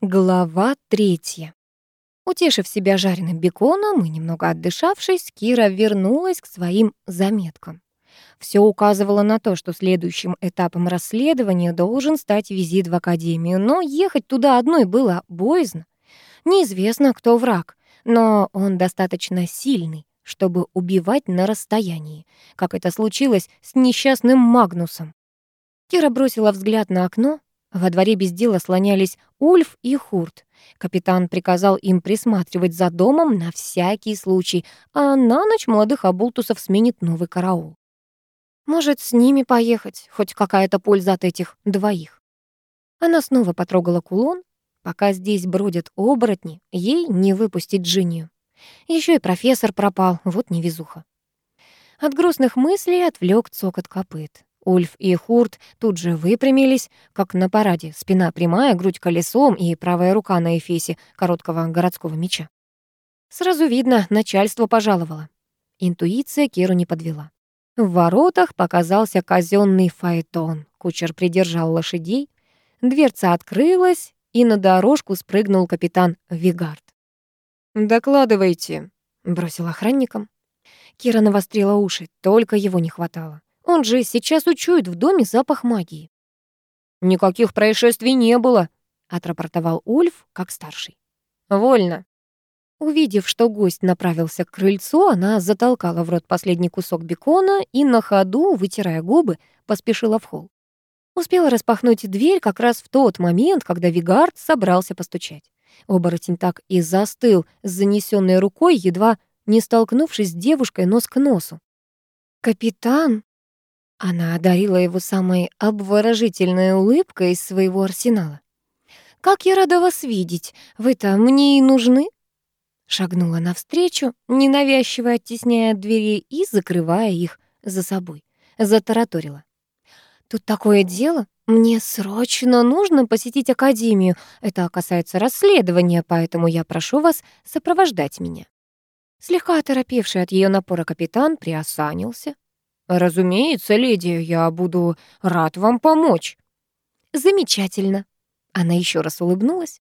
Глава третья. Утешив себя жареным беконом и немного отдышавшись, Кира вернулась к своим заметкам. Все указывало на то, что следующим этапом расследования должен стать визит в академию, но ехать туда одной было боязно. Неизвестно, кто враг, но он достаточно сильный, чтобы убивать на расстоянии, как это случилось с несчастным Магнусом. Кира бросила взгляд на окно, во дворе без дела слонялись Ульф и Хурт. Капитан приказал им присматривать за домом на всякий случай, а на ночь молодых обултусов сменит новый караул. Может, с ними поехать, хоть какая-то польза от этих двоих. Она снова потрогала кулон. Пока здесь бродят оборотни, ей не выпустить Джинию. Еще и профессор пропал, вот невезуха. От грустных мыслей отвлек цокот копыт. Ульф и Хурт тут же выпрямились, как на параде, спина прямая, грудь колесом и правая рука на эфесе короткого городского меча. Сразу видно, начальство пожаловало. Интуиция Киру не подвела. В воротах показался казенный фаэтон. Кучер придержал лошадей. Дверца открылась, и на дорожку спрыгнул капитан Вигард. «Докладывайте», — бросил охранникам. Кира навострила уши, только его не хватало. Он же сейчас учует в доме запах магии. «Никаких происшествий не было», — отрапортовал Ульф, как старший. «Вольно». Увидев, что гость направился к крыльцу, она затолкала в рот последний кусок бекона и на ходу, вытирая губы, поспешила в холл. Успела распахнуть дверь как раз в тот момент, когда Вигард собрался постучать. Оборотень так и застыл с занесенной рукой, едва не столкнувшись с девушкой нос к носу. «Капитан!» Она одарила его самой обворожительной улыбкой из своего арсенала. «Как я рада вас видеть! Вы-то мне и нужны!» Шагнула навстречу, ненавязчиво оттесняя двери и закрывая их за собой. Затараторила. «Тут такое дело. Мне срочно нужно посетить академию. Это касается расследования, поэтому я прошу вас сопровождать меня». Слегка оторопевший от ее напора капитан приосанился, «Разумеется, леди, я буду рад вам помочь». «Замечательно». Она еще раз улыбнулась.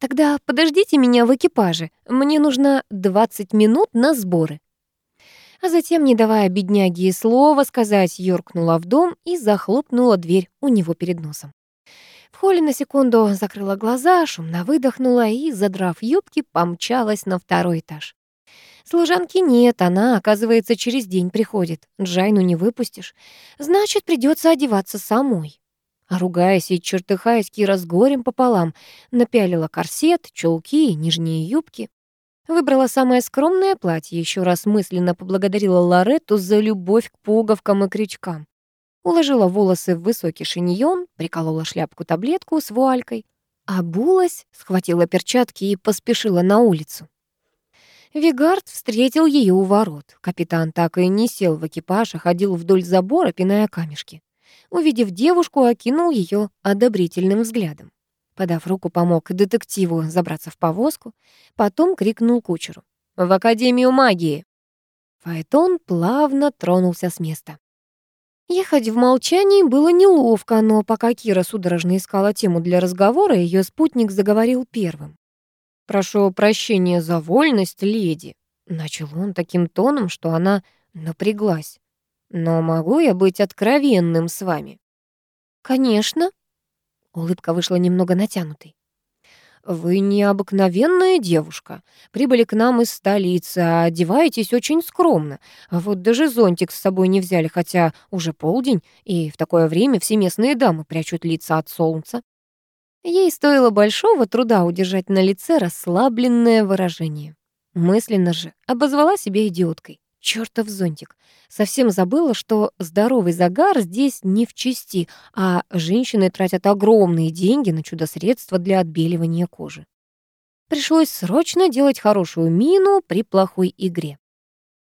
«Тогда подождите меня в экипаже. Мне нужно 20 минут на сборы». А затем, не давая бедняге и слова сказать, юркнула в дом и захлопнула дверь у него перед носом. В холле на секунду закрыла глаза, шумно выдохнула и, задрав юбки, помчалась на второй этаж. Служанки нет, она, оказывается, через день приходит. Джайну не выпустишь. Значит, придется одеваться самой. А ругаясь и чертыхаясь, Кира с горем пополам напялила корсет, чулки и нижние юбки. Выбрала самое скромное платье, еще раз мысленно поблагодарила Лоретту за любовь к пуговкам и крючкам. Уложила волосы в высокий шиньон, приколола шляпку-таблетку с вуалькой, обулась, схватила перчатки и поспешила на улицу. Вигард встретил ее у ворот. Капитан так и не сел в экипаж, а ходил вдоль забора, пиная камешки. Увидев девушку, окинул ее одобрительным взглядом. Подав руку, помог детективу забраться в повозку, потом крикнул кучеру. «В Академию магии!» Фаэтон плавно тронулся с места. Ехать в молчании было неловко, но пока Кира судорожно искала тему для разговора, ее спутник заговорил первым. «Прошу прощения за вольность, леди», — начал он таким тоном, что она напряглась. «Но могу я быть откровенным с вами?» «Конечно». Улыбка вышла немного натянутой. «Вы необыкновенная девушка. Прибыли к нам из столицы, а одеваетесь очень скромно. Вот даже зонтик с собой не взяли, хотя уже полдень, и в такое время все местные дамы прячут лица от солнца. Ей стоило большого труда удержать на лице расслабленное выражение. Мысленно же обозвала себя идиоткой. Чёртов зонтик. Совсем забыла, что здоровый загар здесь не в чести, а женщины тратят огромные деньги на чудо-средства для отбеливания кожи. Пришлось срочно делать хорошую мину при плохой игре.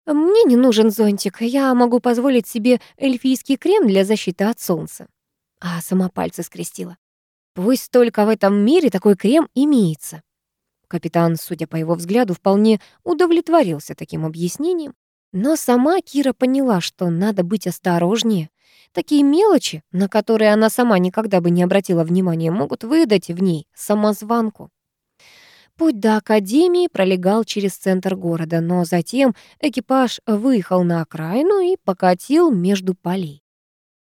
Мне не нужен зонтик, я могу позволить себе эльфийский крем для защиты от солнца. А сама пальцы скрестила. Пусть только в этом мире такой крем имеется. Капитан, судя по его взгляду, вполне удовлетворился таким объяснением. Но сама Кира поняла, что надо быть осторожнее. Такие мелочи, на которые она сама никогда бы не обратила внимания, могут выдать в ней самозванку. Путь до Академии пролегал через центр города, но затем экипаж выехал на окраину и покатил между полей.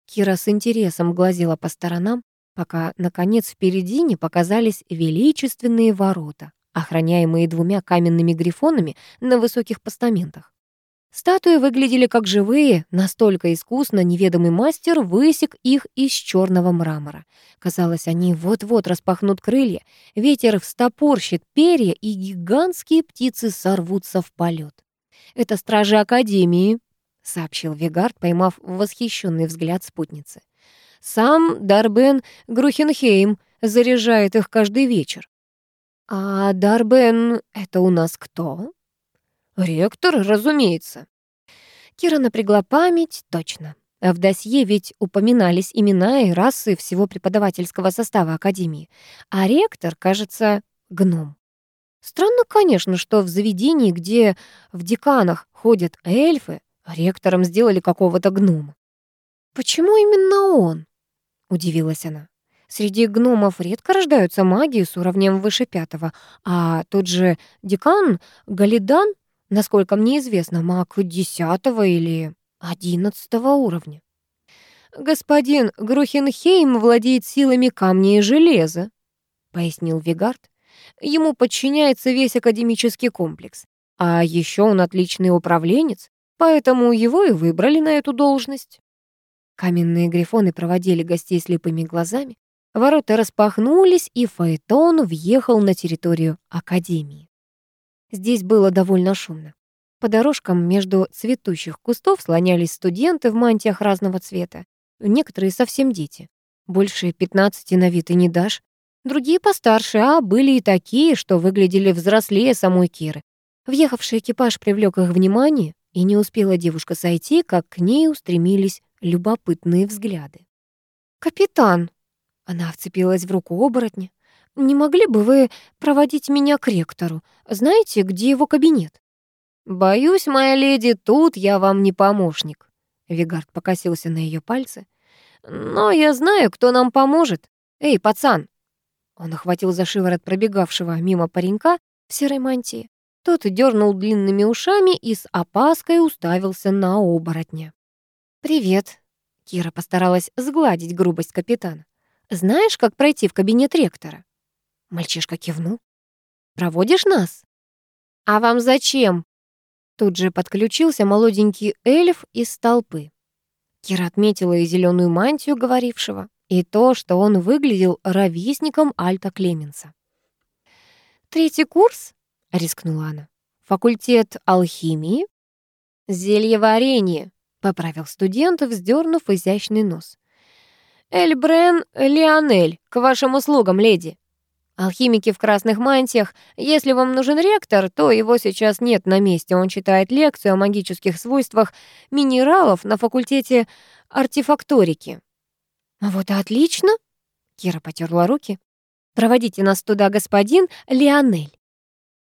Кира с интересом глазела по сторонам, пока, наконец, впереди не показались величественные ворота, охраняемые двумя каменными грифонами на высоких постаментах. Статуи выглядели как живые, настолько искусно неведомый мастер высек их из черного мрамора. Казалось, они вот-вот распахнут крылья, ветер встопорщит перья, и гигантские птицы сорвутся в полет. «Это стражи Академии», — сообщил Вегард, поймав восхищенный взгляд спутницы. «Сам Дарбен Грухенхейм заряжает их каждый вечер». «А Дарбен — это у нас кто?» Ректор, разумеется. Кира напрягла память, точно. В досье ведь упоминались имена и расы всего преподавательского состава Академии. А ректор, кажется, гном. Странно, конечно, что в заведении, где в деканах ходят эльфы, ректором сделали какого-то гнома. «Почему именно он?» — удивилась она. Среди гномов редко рождаются маги с уровнем выше пятого, а тот же декан Галидан Насколько мне известно, маг десятого или одиннадцатого уровня. «Господин Грухенхейм владеет силами камня и железа», — пояснил Вигард. «Ему подчиняется весь академический комплекс. А еще он отличный управленец, поэтому его и выбрали на эту должность». Каменные грифоны проводили гостей слепыми глазами. Ворота распахнулись, и Фаэтон въехал на территорию Академии. Здесь было довольно шумно. По дорожкам между цветущих кустов слонялись студенты в мантиях разного цвета. Некоторые совсем дети. Больше пятнадцати на вид и не дашь. Другие постарше, а были и такие, что выглядели взрослее самой Киры. Въехавший экипаж привлек их внимание, и не успела девушка сойти, как к ней устремились любопытные взгляды. «Капитан!» Она вцепилась в руку оборотня. «Не могли бы вы проводить меня к ректору? Знаете, где его кабинет?» «Боюсь, моя леди, тут я вам не помощник». Вигард покосился на ее пальцы. «Но я знаю, кто нам поможет. Эй, пацан!» Он охватил за шиворот пробегавшего мимо паренька в серой мантии. Тот дернул длинными ушами и с опаской уставился на оборотня. «Привет», — Кира постаралась сгладить грубость капитана. «Знаешь, как пройти в кабинет ректора?» Мальчишка кивнул. «Проводишь нас?» «А вам зачем?» Тут же подключился молоденький эльф из толпы. Кира отметила и зеленую мантию говорившего, и то, что он выглядел ровесником Альта Клеменса. «Третий курс?» — рискнула она. «Факультет алхимии?» «Зельеварение», — поправил студент, вздернув изящный нос. «Эльбрен Леонель, к вашим услугам, леди». Алхимики в красных мантиях. Если вам нужен ректор, то его сейчас нет на месте. Он читает лекцию о магических свойствах минералов на факультете артефакторики. Вот и отлично. Кира потерла руки. Проводите нас туда, господин Леонель.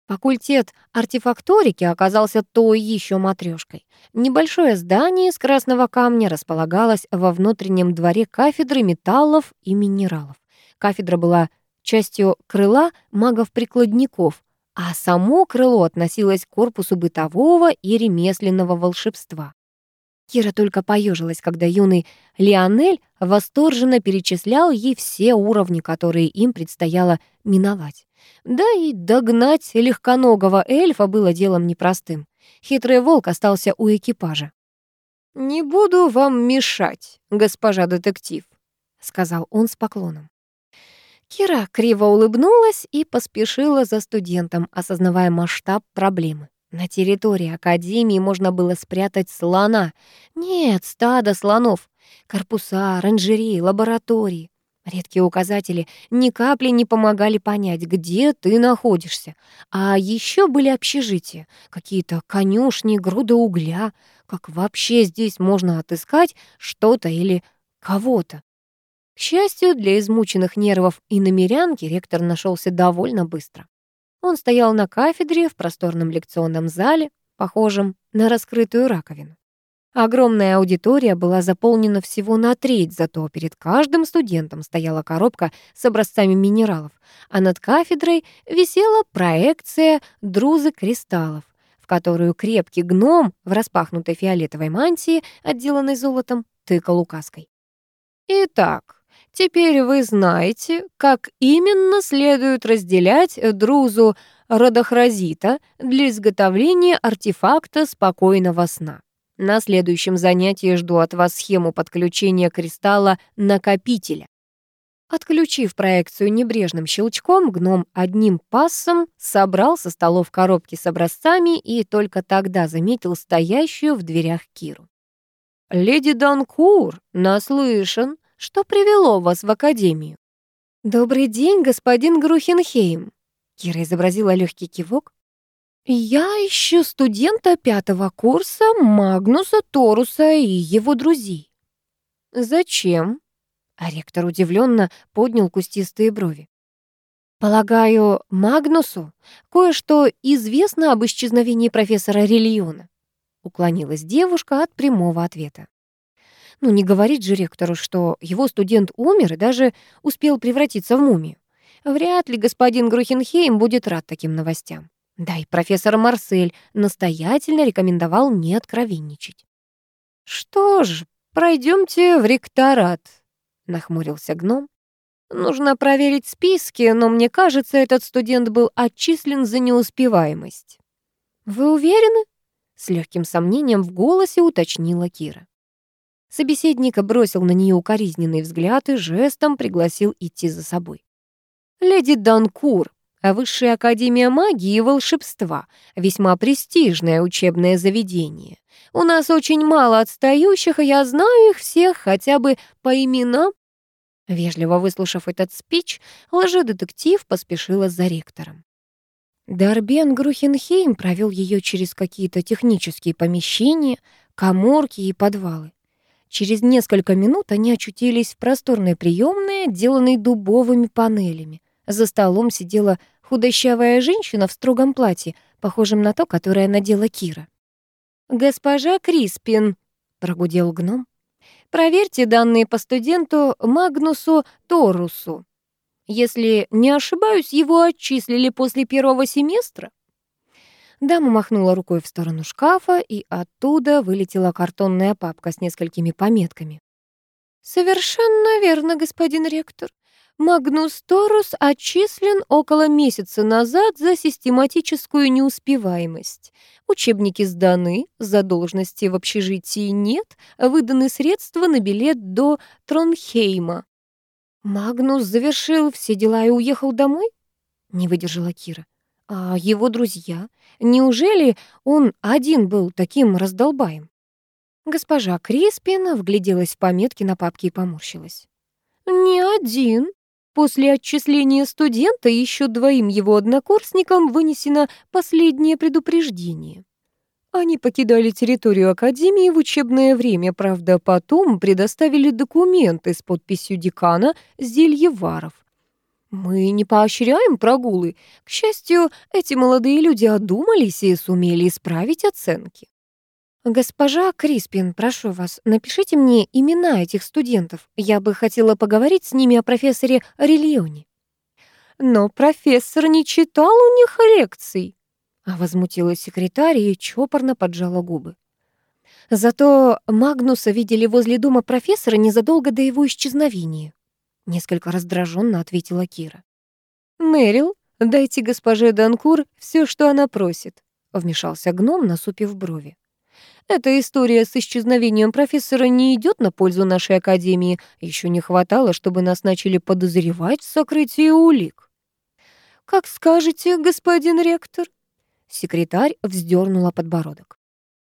Факультет артефакторики оказался той еще матрешкой. Небольшое здание из красного камня располагалось во внутреннем дворе кафедры металлов и минералов. Кафедра была частью крыла магов-прикладников, а само крыло относилось к корпусу бытового и ремесленного волшебства. Кира только поежилась, когда юный Леонель восторженно перечислял ей все уровни, которые им предстояло миновать. Да и догнать легконогого эльфа было делом непростым. Хитрый волк остался у экипажа. «Не буду вам мешать, госпожа детектив», — сказал он с поклоном. Кира криво улыбнулась и поспешила за студентом, осознавая масштаб проблемы. На территории Академии можно было спрятать слона. Нет, стадо слонов. Корпуса, оранжереи, лаборатории. Редкие указатели ни капли не помогали понять, где ты находишься. А еще были общежития, какие-то конюшни, груды угля. Как вообще здесь можно отыскать что-то или кого-то? К счастью, для измученных нервов и намерянки ректор нашелся довольно быстро. Он стоял на кафедре в просторном лекционном зале. похожим на раскрытую раковину. Огромная аудитория была заполнена всего на треть, зато перед каждым студентом стояла коробка с образцами минералов, а над кафедрой висела проекция друзы кристаллов, в которую крепкий гном в распахнутой фиолетовой мантии, отделанной золотом, тыкал указкой. «Итак, теперь вы знаете, как именно следует разделять друзу родохразита для изготовления артефакта спокойного сна. На следующем занятии жду от вас схему подключения кристалла накопителя. Отключив проекцию небрежным щелчком, гном одним пассом собрал со столов коробки с образцами и только тогда заметил стоящую в дверях Киру. «Леди Данкур, наслышан, что привело вас в академию?» «Добрый день, господин Грухенхейм», — Кира изобразила легкий кивок. «Я ищу студента пятого курса Магнуса Торуса и его друзей». «Зачем?» А ректор удивленно поднял кустистые брови. «Полагаю, Магнусу кое-что известно об исчезновении профессора Рильона», уклонилась девушка от прямого ответа. Ну, не говорит же ректору, что его студент умер и даже успел превратиться в мумию. Вряд ли господин Грухенхейм будет рад таким новостям. Да и профессор Марсель настоятельно рекомендовал не откровенничать. «Что ж, пройдемте в ректорат», — нахмурился гном. «Нужно проверить списки, но мне кажется, этот студент был отчислен за неуспеваемость». «Вы уверены?» — с легким сомнением в голосе уточнила Кира. Собеседник бросил на нее укоризненный взгляд и жестом пригласил идти за собой. «Леди Данкур, а Высшая Академия Магии и Волшебства — весьма престижное учебное заведение. У нас очень мало отстающих, и я знаю их всех хотя бы по именам». Вежливо выслушав этот спич, лжедетектив поспешила за ректором. Дарбен Грухенхейм провел ее через какие-то технические помещения, коморки и подвалы. Через несколько минут они очутились в просторной приемной, отделанной дубовыми панелями. За столом сидела худощавая женщина в строгом платье, похожем на то, которое надела Кира. «Госпожа Криспин», — прогудел гном, — «проверьте данные по студенту Магнусу Торусу. Если не ошибаюсь, его отчислили после первого семестра». Дама махнула рукой в сторону шкафа, и оттуда вылетела картонная папка с несколькими пометками. «Совершенно верно, господин ректор. Магнус Торус отчислен около месяца назад за систематическую неуспеваемость. Учебники сданы, задолженности в общежитии нет, выданы средства на билет до Тронхейма. Магнус завершил все дела и уехал домой? Не выдержала Кира. А его друзья? Неужели он один был таким раздолбаем? Госпожа Криспин вгляделась в пометки на папке и поморщилась. «Не один», После отчисления студента еще двоим его однокурсникам вынесено последнее предупреждение. Они покидали территорию Академии в учебное время, правда, потом предоставили документы с подписью декана Зельеваров. Мы не поощряем прогулы. К счастью, эти молодые люди одумались и сумели исправить оценки. «Госпожа Криспин, прошу вас, напишите мне имена этих студентов. Я бы хотела поговорить с ними о профессоре Рильоне». «Но профессор не читал у них лекций», — а возмутилась секретарь и чопорно поджала губы. Зато Магнуса видели возле дома профессора незадолго до его исчезновения. Несколько раздраженно ответила Кира. «Мэрил, дайте госпоже Данкур все, что она просит», — вмешался гном, насупив брови. Эта история с исчезновением профессора не идет на пользу нашей академии. Еще не хватало, чтобы нас начали подозревать в сокрытии улик. Как скажете, господин ректор. Секретарь вздернула подбородок.